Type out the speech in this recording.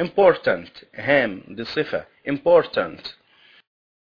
important. هام دي صفة important.